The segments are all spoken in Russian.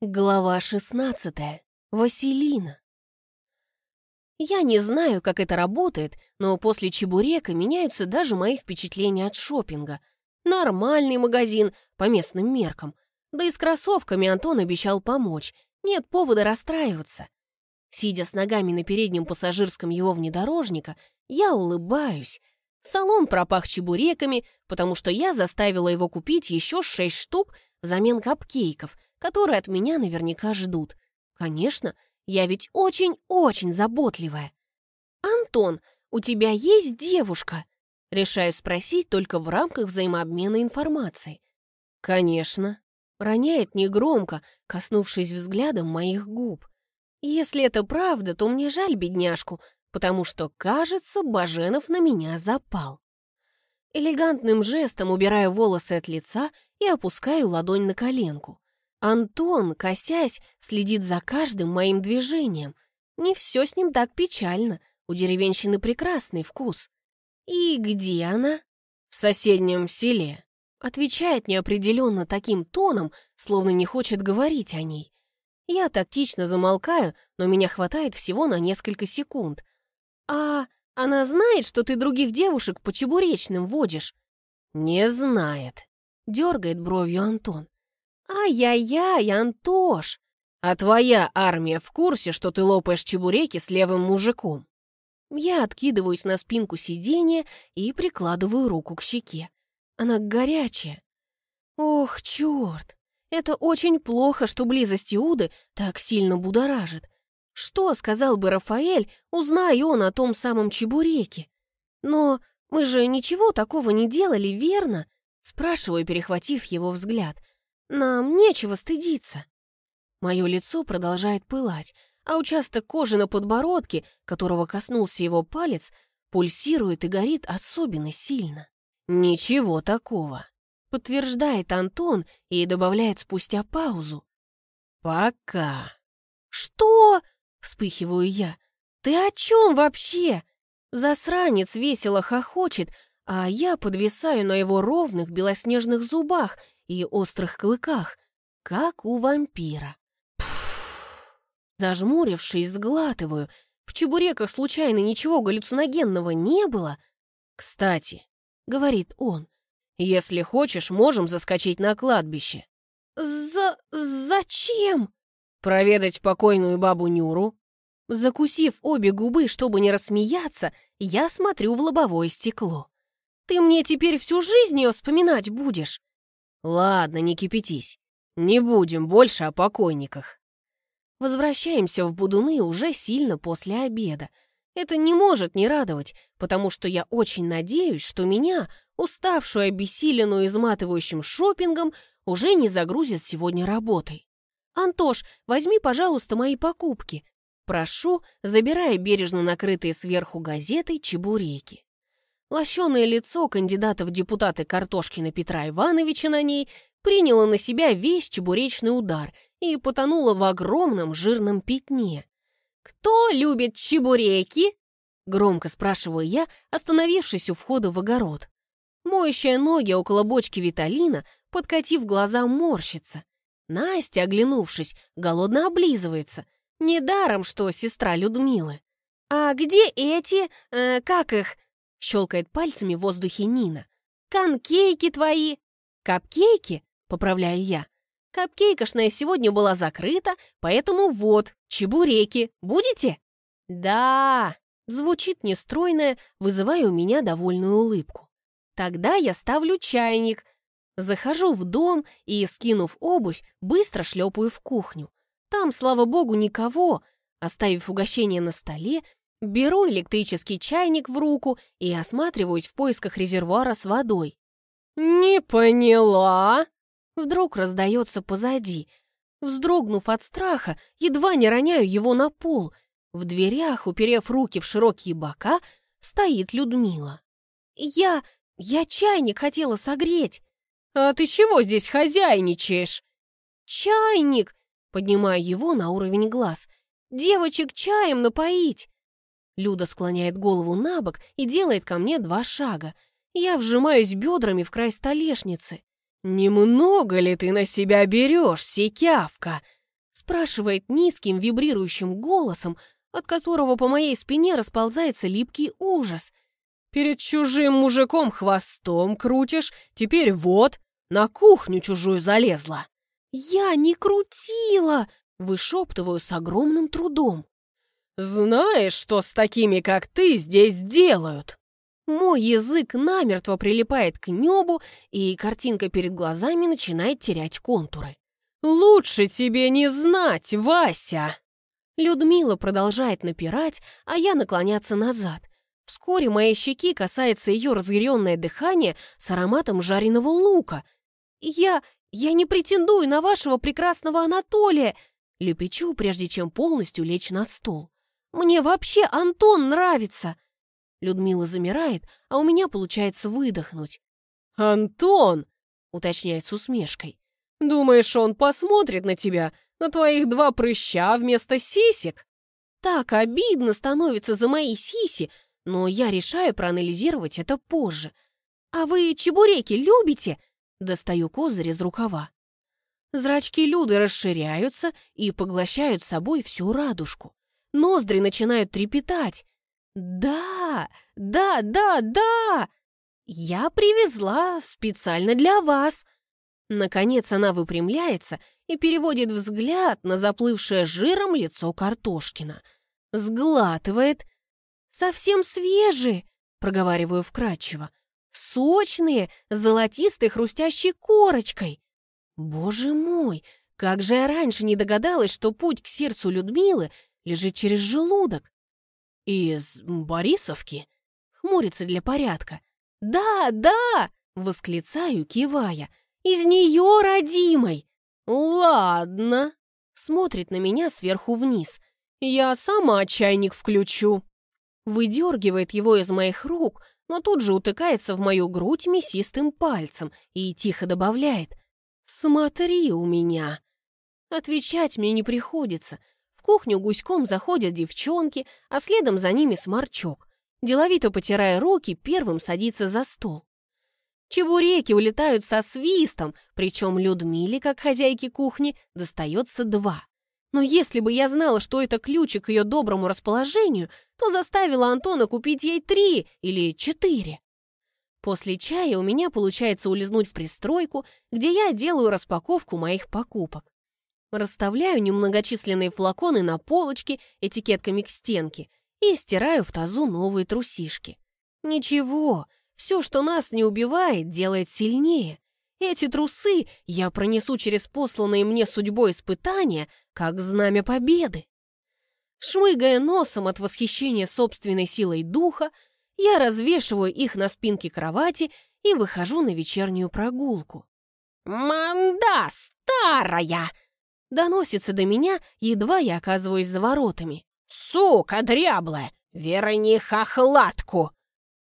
Глава 16. Василина. Я не знаю, как это работает, но после чебурека меняются даже мои впечатления от шопинга. Нормальный магазин по местным меркам. Да и с кроссовками Антон обещал помочь. Нет повода расстраиваться. Сидя с ногами на переднем пассажирском его внедорожника, я улыбаюсь. Салон пропах чебуреками, потому что я заставила его купить еще шесть штук взамен капкейков — которые от меня наверняка ждут. Конечно, я ведь очень-очень заботливая. «Антон, у тебя есть девушка?» Решаю спросить только в рамках взаимообмена информацией. «Конечно», — роняет негромко, коснувшись взглядом моих губ. «Если это правда, то мне жаль бедняжку, потому что, кажется, Баженов на меня запал». Элегантным жестом убираю волосы от лица и опускаю ладонь на коленку. Антон, косясь, следит за каждым моим движением. Не все с ним так печально, у деревенщины прекрасный вкус. И где она? В соседнем селе. Отвечает неопределенно таким тоном, словно не хочет говорить о ней. Я тактично замолкаю, но меня хватает всего на несколько секунд. «А она знает, что ты других девушек по чебуречным водишь?» «Не знает», — дергает бровью Антон. «Ай-яй-яй, Антош! А твоя армия в курсе, что ты лопаешь чебуреки с левым мужиком?» Я откидываюсь на спинку сиденья и прикладываю руку к щеке. Она горячая. Ох, черт! Это очень плохо, что близость Иуды так сильно будоражит. Что сказал бы Рафаэль, узнай он о том самом чебуреке? Но мы же ничего такого не делали, верно? Спрашиваю, перехватив его взгляд. Нам нечего стыдиться. Мое лицо продолжает пылать, а участок кожи на подбородке, которого коснулся его палец, пульсирует и горит особенно сильно. «Ничего такого», — подтверждает Антон и добавляет спустя паузу. «Пока». «Что?» — вспыхиваю я. «Ты о чем вообще?» Засранец весело хохочет, а я подвисаю на его ровных белоснежных зубах и острых клыках, как у вампира. Зажмурившись, сглатываю. В чебуреках случайно ничего галлюциногенного не было? «Кстати», — говорит он, — «если хочешь, можем заскочить на кладбище». «За... зачем?» «Проведать покойную бабу Нюру». Закусив обе губы, чтобы не рассмеяться, я смотрю в лобовое стекло. «Ты мне теперь всю жизнь ее вспоминать будешь?» Ладно, не кипятись. Не будем больше о покойниках. Возвращаемся в Будуны уже сильно после обеда. Это не может не радовать, потому что я очень надеюсь, что меня, уставшую, обессиленную изматывающим шопингом, уже не загрузят сегодня работой. «Антош, возьми, пожалуйста, мои покупки». Прошу, забирая бережно накрытые сверху газетой чебуреки. Лощеное лицо кандидата в депутаты Картошкина Петра Ивановича на ней приняло на себя весь чебуречный удар и потонуло в огромном жирном пятне. «Кто любит чебуреки?» — громко спрашиваю я, остановившись у входа в огород. Моющая ноги около бочки Виталина, подкатив глаза, морщится. Настя, оглянувшись, голодно облизывается. Недаром, что сестра Людмилы. «А где эти, э, как их, Щелкает пальцами в воздухе Нина. «Конкейки твои!» «Капкейки?» — поправляю я. «Капкейкошная сегодня была закрыта, поэтому вот, чебуреки. Будете?» «Да!» — звучит нестройное, вызывая у меня довольную улыбку. «Тогда я ставлю чайник». Захожу в дом и, скинув обувь, быстро шлепаю в кухню. Там, слава богу, никого. Оставив угощение на столе, Беру электрический чайник в руку и осматриваюсь в поисках резервуара с водой. «Не поняла!» Вдруг раздается позади. Вздрогнув от страха, едва не роняю его на пол. В дверях, уперев руки в широкие бока, стоит Людмила. «Я... я чайник хотела согреть!» «А ты чего здесь хозяйничаешь?» «Чайник!» Поднимаю его на уровень глаз. «Девочек чаем напоить!» Люда склоняет голову на бок и делает ко мне два шага. Я вжимаюсь бедрами в край столешницы. «Немного ли ты на себя берешь, сикявка?» спрашивает низким вибрирующим голосом, от которого по моей спине расползается липкий ужас. «Перед чужим мужиком хвостом крутишь, теперь вот, на кухню чужую залезла». «Я не крутила!» — вышептываю с огромным трудом. «Знаешь, что с такими, как ты, здесь делают?» Мой язык намертво прилипает к небу, и картинка перед глазами начинает терять контуры. «Лучше тебе не знать, Вася!» Людмила продолжает напирать, а я наклоняться назад. Вскоре моей щеки касается ее разъяренное дыхание с ароматом жареного лука. «Я... я не претендую на вашего прекрасного Анатолия!» Лепечу, прежде чем полностью лечь на стол. Мне вообще Антон нравится!» Людмила замирает, а у меня получается выдохнуть. «Антон!» — уточняет с усмешкой. «Думаешь, он посмотрит на тебя, на твоих два прыща вместо сисек?» Так обидно становится за мои сиси, но я решаю проанализировать это позже. «А вы чебуреки любите?» Достаю козырь из рукава. Зрачки Люды расширяются и поглощают собой всю радужку. Ноздри начинают трепетать. «Да, да, да, да! Я привезла специально для вас!» Наконец она выпрямляется и переводит взгляд на заплывшее жиром лицо Картошкина. Сглатывает. «Совсем свежие!» — проговариваю вкратчиво. «Сочные, с золотистой хрустящей корочкой!» «Боже мой, как же я раньше не догадалась, что путь к сердцу Людмилы лежит через желудок. Из Борисовки? Хмурится для порядка. Да, да, восклицаю, кивая. Из нее, родимой. Ладно. Смотрит на меня сверху вниз. Я сама чайник включу. Выдергивает его из моих рук, но тут же утыкается в мою грудь мясистым пальцем и тихо добавляет «Смотри у меня». Отвечать мне не приходится, кухню гуськом заходят девчонки, а следом за ними сморчок. Деловито потирая руки, первым садится за стол. Чебуреки улетают со свистом, причем Людмиле, как хозяйке кухни, достается два. Но если бы я знала, что это ключик к ее доброму расположению, то заставила Антона купить ей три или четыре. После чая у меня получается улизнуть в пристройку, где я делаю распаковку моих покупок. Расставляю немногочисленные флаконы на полочке этикетками к стенке и стираю в тазу новые трусишки. Ничего, все, что нас не убивает, делает сильнее. Эти трусы я пронесу через посланные мне судьбой испытания, как знамя победы. Шмыгая носом от восхищения собственной силой духа, я развешиваю их на спинке кровати и выхожу на вечернюю прогулку. «Манда старая!» Доносится до меня, едва я оказываюсь за воротами. «Сука дряблая! Верни хохлатку!»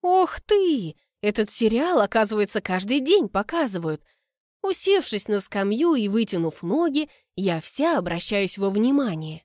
«Ох ты! Этот сериал, оказывается, каждый день показывают. Усевшись на скамью и вытянув ноги, я вся обращаюсь во внимание.